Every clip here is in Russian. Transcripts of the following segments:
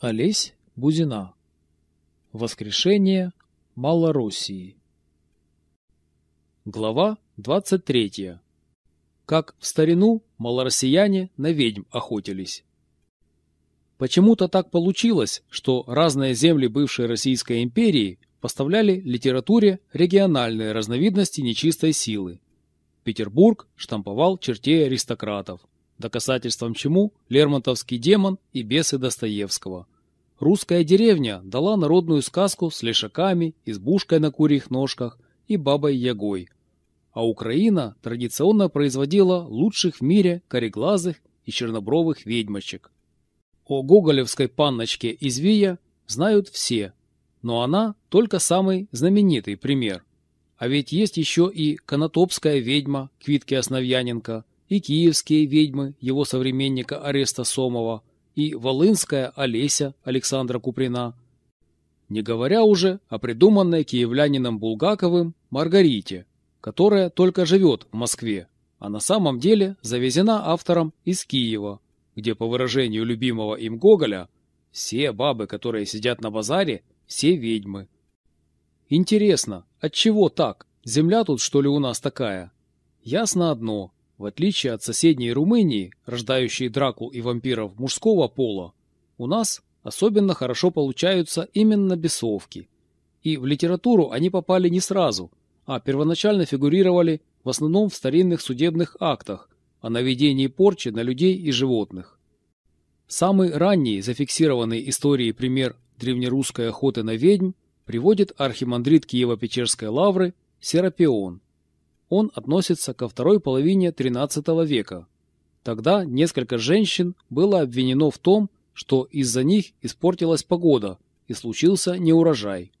Олесь Бузина. Воскрешение Малороссии. Глава 23. Как в старину малороссияне на ведьм охотились. Почему-то так получилось, что разные земли бывшей Российской империи поставляли литературе региональные разновидности нечистой силы. Петербург штамповал чертей аристократов, доказательством чему Лермонтовский демон и бесы Достоевского. Русская деревня дала народную сказку с лешаками, избушкой на курьих ножках и бабой-ягой. А Украина традиционно производила лучших в мире кореглазых и чернобровых ведьмочек. О гоголевской панночке из Вия знают все, но она только самый знаменитый пример. А ведь есть еще и конотопская ведьма Квитки Основьяненко – и киевские ведьмы его современника Ареста Сомова, и волынская Олеся Александра Куприна. Не говоря уже о придуманной киевлянином Булгаковым Маргарите, которая только живет в Москве, а на самом деле завезена автором из Киева, где, по выражению любимого им Гоголя, все бабы, которые сидят на базаре, все ведьмы. Интересно, от чего так? Земля тут, что ли, у нас такая? Ясно одно. В отличие от соседней Румынии, рождающей дракул и вампиров мужского пола, у нас особенно хорошо получаются именно бесовки. И в литературу они попали не сразу, а первоначально фигурировали в основном в старинных судебных актах о наведении порчи на людей и животных. Самый ранний зафиксированный историей пример древнерусской охоты на ведьм приводит архимандрит Киево-Печерской лавры Серапион – он относится ко второй половине XIII века. Тогда несколько женщин было обвинено в том, что из-за них испортилась погода и случился неурожай.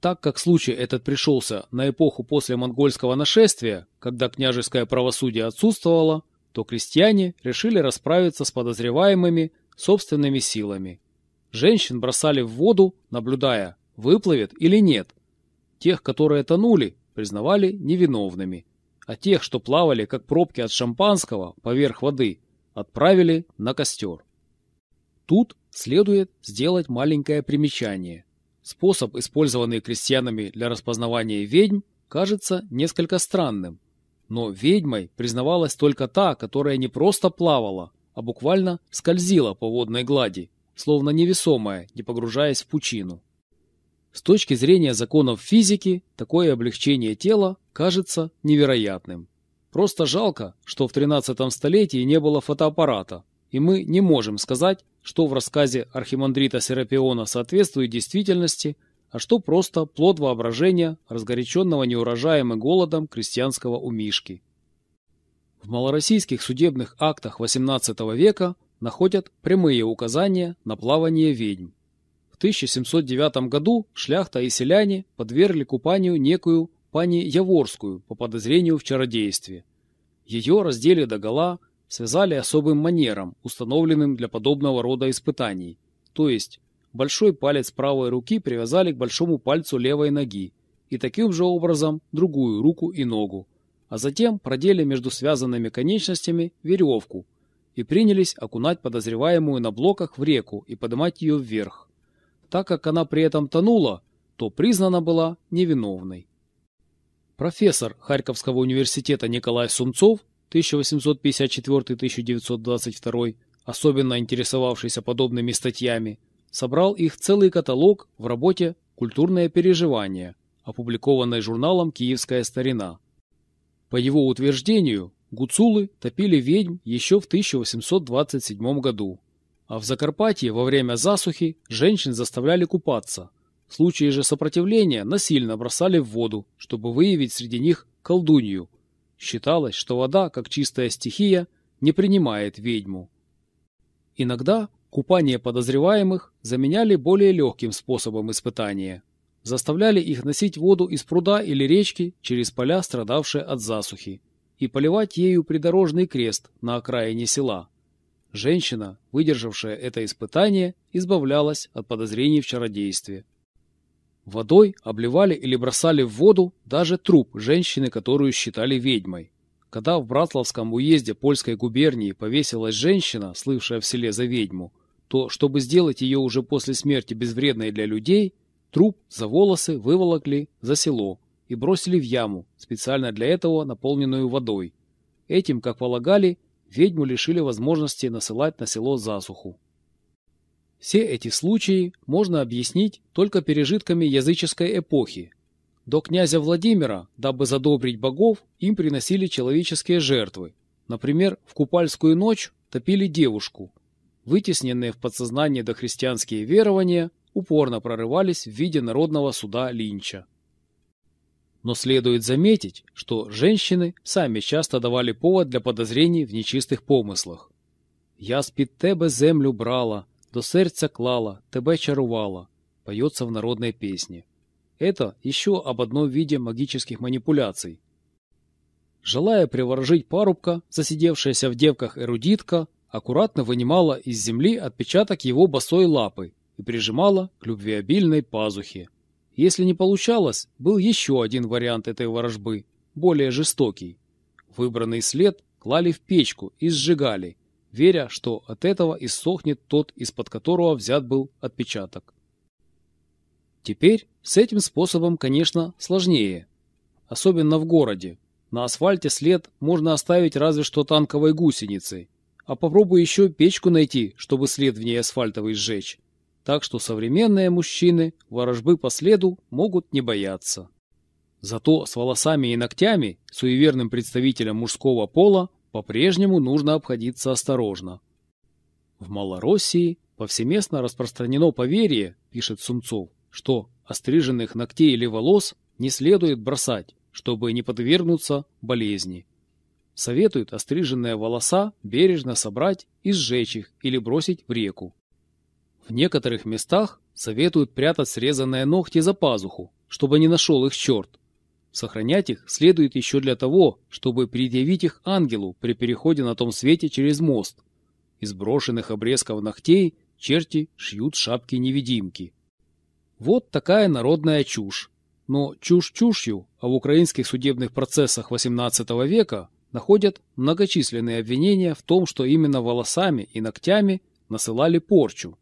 Так как случай этот пришелся на эпоху после монгольского нашествия, когда княжеское правосудие отсутствовало, то крестьяне решили расправиться с подозреваемыми собственными силами. Женщин бросали в воду, наблюдая, выплывет или нет. Тех, которые тонули, признавали невиновными, а тех, что плавали, как пробки от шампанского, поверх воды, отправили на костер. Тут следует сделать маленькое примечание. Способ, использованный крестьянами для распознавания ведьм, кажется несколько странным. Но ведьмой признавалась только та, которая не просто плавала, а буквально скользила по водной глади, словно невесомая, не погружаясь в пучину. С точки зрения законов физики, такое облегчение тела кажется невероятным. Просто жалко, что в 13 столетии не было фотоаппарата, и мы не можем сказать, что в рассказе архимандрита Серапиона соответствует действительности, а что просто плод воображения, разгоряченного неурожаем и голодом крестьянского умишки. В малороссийских судебных актах XVIII века находят прямые указания на плавание ведьм. В 1709 году шляхта и селяне подвергли купанию некую пани Яворскую по подозрению в чародействе. Ее раздели догола, связали особым манером, установленным для подобного рода испытаний, то есть большой палец правой руки привязали к большому пальцу левой ноги и таким же образом другую руку и ногу, а затем продели между связанными конечностями веревку и принялись окунать подозреваемую на блоках в реку и поднимать ее вверх. Так как она при этом тонула, то признана была невиновной. Профессор Харьковского университета Николай Сумцов 1854-1922, особенно интересовавшийся подобными статьями, собрал их целый каталог в работе «Культурное переживание», опубликованной журналом «Киевская старина». По его утверждению, гуцулы топили ведьм еще в 1827 году. А в Закарпатье во время засухи женщин заставляли купаться. В случае же сопротивления насильно бросали в воду, чтобы выявить среди них колдунью. Считалось, что вода, как чистая стихия, не принимает ведьму. Иногда купание подозреваемых заменяли более легким способом испытания. Заставляли их носить воду из пруда или речки через поля, страдавшие от засухи, и поливать ею придорожный крест на окраине села. Женщина, выдержавшая это испытание, избавлялась от подозрений в чародействе. Водой обливали или бросали в воду даже труп женщины, которую считали ведьмой. Когда в Братловском уезде польской губернии повесилась женщина, слывшая в селе за ведьму, то, чтобы сделать ее уже после смерти безвредной для людей, труп за волосы выволокли за село и бросили в яму, специально для этого наполненную водой. Этим, как полагали, ведьму лишили возможности насылать на село засуху. Все эти случаи можно объяснить только пережитками языческой эпохи. До князя Владимира, дабы задобрить богов, им приносили человеческие жертвы. Например, в Купальскую ночь топили девушку. Вытесненные в подсознание дохристианские верования упорно прорывались в виде народного суда Линча. Но следует заметить, что женщины сами часто давали повод для подозрений в нечистых помыслах. «Я з-під тебе землю брала, до сердца клала, тебе чарувала», поется в народной песне. Это еще об одном виде магических манипуляций. Желая приворожить парубка, засидевшаяся в девках эрудитка, аккуратно вынимала из земли отпечаток его босой лапы и прижимала к любвеобильной пазухе. Если не получалось, был еще один вариант этой ворожбы, более жестокий. Выбранный след клали в печку и сжигали, веря, что от этого иссохнет тот, из-под которого взят был отпечаток. Теперь с этим способом, конечно, сложнее. Особенно в городе. На асфальте след можно оставить разве что танковой гусеницей. А попробуй еще печку найти, чтобы след в ней асфальтовый сжечь. Так что современные мужчины ворожбы по следу могут не бояться. Зато с волосами и ногтями суеверным представителям мужского пола по-прежнему нужно обходиться осторожно. В Малороссии повсеместно распространено поверье, пишет Сумцов, что остриженных ногтей или волос не следует бросать, чтобы не подвергнуться болезни. Советуют остриженные волоса бережно собрать и сжечь их или бросить в реку. В некоторых местах советуют прятать срезанные ногти за пазуху, чтобы не нашел их черт. Сохранять их следует еще для того, чтобы предъявить их ангелу при переходе на том свете через мост. Из брошенных обрезков ногтей черти шьют шапки-невидимки. Вот такая народная чушь. Но чушь чушью, а в украинских судебных процессах XVIII века находят многочисленные обвинения в том, что именно волосами и ногтями насылали порчу.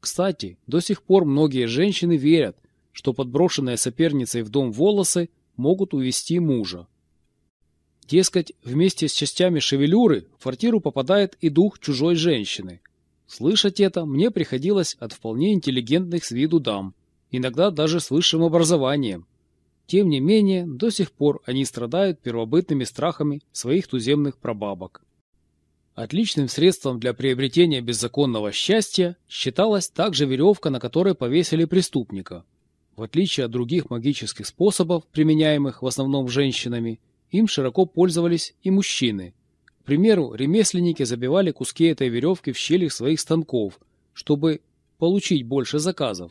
Кстати, до сих пор многие женщины верят, что подброшенные соперницей в дом волосы могут увести мужа. Дескать, вместе с частями шевелюры в квартиру попадает и дух чужой женщины. Слышать это мне приходилось от вполне интеллигентных с виду дам, иногда даже с высшим образованием. Тем не менее, до сих пор они страдают первобытными страхами своих туземных прабабок. Отличным средством для приобретения беззаконного счастья считалась также веревка, на которой повесили преступника. В отличие от других магических способов, применяемых в основном женщинами, им широко пользовались и мужчины. К примеру, ремесленники забивали куски этой веревки в щели своих станков, чтобы получить больше заказов.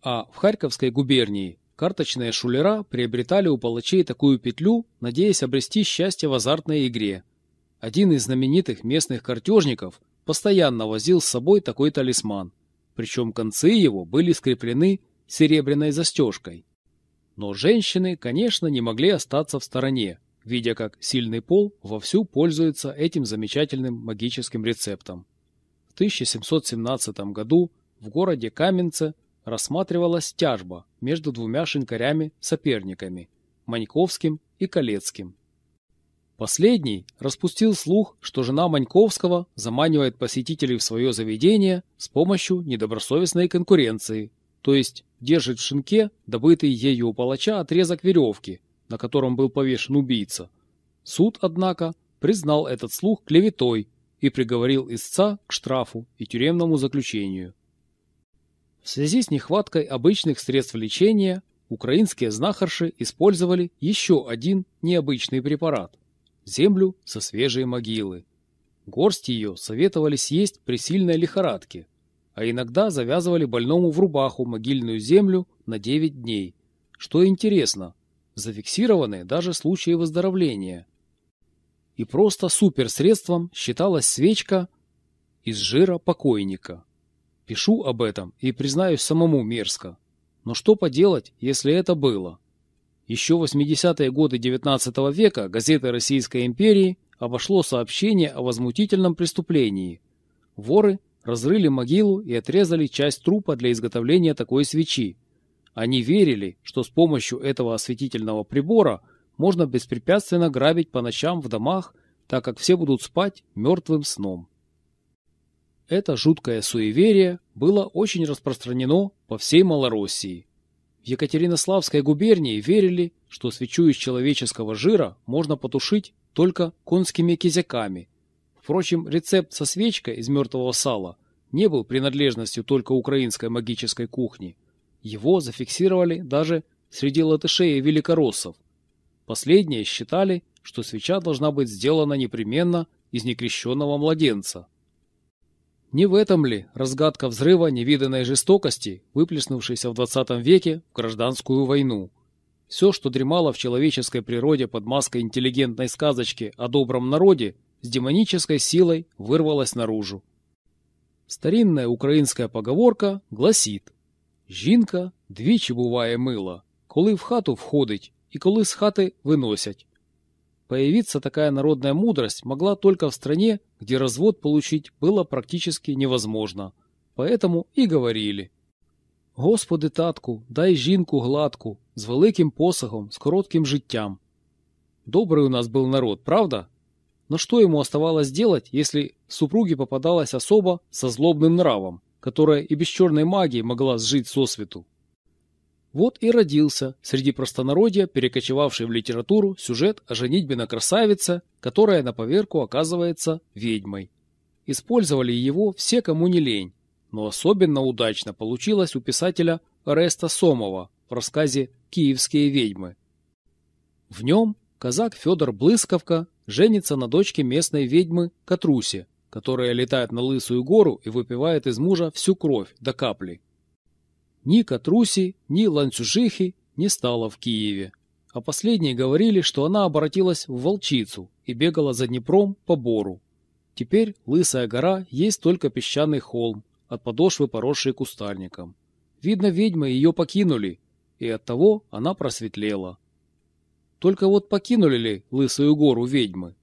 А в Харьковской губернии карточные шулера приобретали у палачей такую петлю, надеясь обрести счастье в азартной игре – один из знаменитых местных картежников постоянно возил с собой такой талисман, причем концы его были скреплены серебряной застежкой. Но женщины, конечно, не могли остаться в стороне, видя, как сильный пол вовсю пользуется этим замечательным магическим рецептом. В 1717 году в городе Каменце рассматривалась тяжба между двумя шинкарями-соперниками – Маньковским и Колецким. Последний распустил слух, что жена Маньковского заманивает посетителей в свое заведение с помощью недобросовестной конкуренции, то есть держит в шинке добытый ею у палача отрезок веревки, на котором был повешен убийца. Суд, однако, признал этот слух клеветой и приговорил истца к штрафу и тюремному заключению. В связи с нехваткой обычных средств лечения украинские знахарши использовали еще один необычный препарат – землю со свежей могилы. Горсть ее советовали съесть при сильной лихорадке, а иногда завязывали больному в рубаху могильную землю на 9 дней. Что интересно, зафиксированы даже случаи выздоровления. И просто суперсредством считалась свечка из жира покойника. Пишу об этом и признаюсь самому мерзко. Но что поделать, если это было? Еще в 80-е годы XIX века газеты Российской империи обошло сообщение о возмутительном преступлении. Воры разрыли могилу и отрезали часть трупа для изготовления такой свечи. Они верили, что с помощью этого осветительного прибора можно беспрепятственно грабить по ночам в домах, так как все будут спать мертвым сном. Это жуткое суеверие было очень распространено по всей Малороссии. Екатеринославской губернии верили, что свечу из человеческого жира можно потушить только конскими кизяками. Впрочем, рецепт со свечкой из мертвого сала не был принадлежностью только украинской магической кухни. Его зафиксировали даже среди латышей и великороссов. Последние считали, что свеча должна быть сделана непременно из некрещенного младенца. Не в этом ли разгадка взрыва невиданной жестокости, выплеснувшейся в 20 веке в гражданскую войну? Все, что дремало в человеческой природе под маской интеллигентной сказочки о добром народе, с демонической силой вырвалось наружу. Старинная українська поговорка гласит «Жінка двічі буває мила, коли в хату входить и коли с хаты выносять». Появиться такая народная мудрость могла только в стране, где развод получить было практически невозможно. Поэтому и говорили. Господи, татку, дай жінку гладку, з великим посохом, с коротким життям. Добрый у нас был народ, правда? Но что ему оставалось делать, если супруге попадалась особа со злобным нравом, которая и без черной магии могла сжить сосвету? Вот и родился среди простонародья, перекочевавший в литературу, сюжет о женитьбе на красавице, которая на поверку оказывается ведьмой. Использовали его все, кому не лень, но особенно удачно получилось у писателя Ореста Сомова в рассказе «Киевские ведьмы». В нем казак Федор Блысковка женится на дочке местной ведьмы Катрусе, которая летает на Лысую гору и выпивает из мужа всю кровь до капли. Ни Катруси, ни Ланцюжихи не стало в Киеве. А последние говорили, что она обратилась в волчицу и бегала за Днепром по бору. Теперь Лысая гора есть только песчаный холм, от подошвы поросший кустарником. Видно, ведьмы ее покинули, и оттого она просветлела. Только вот покинули ли Лысую гору ведьмы?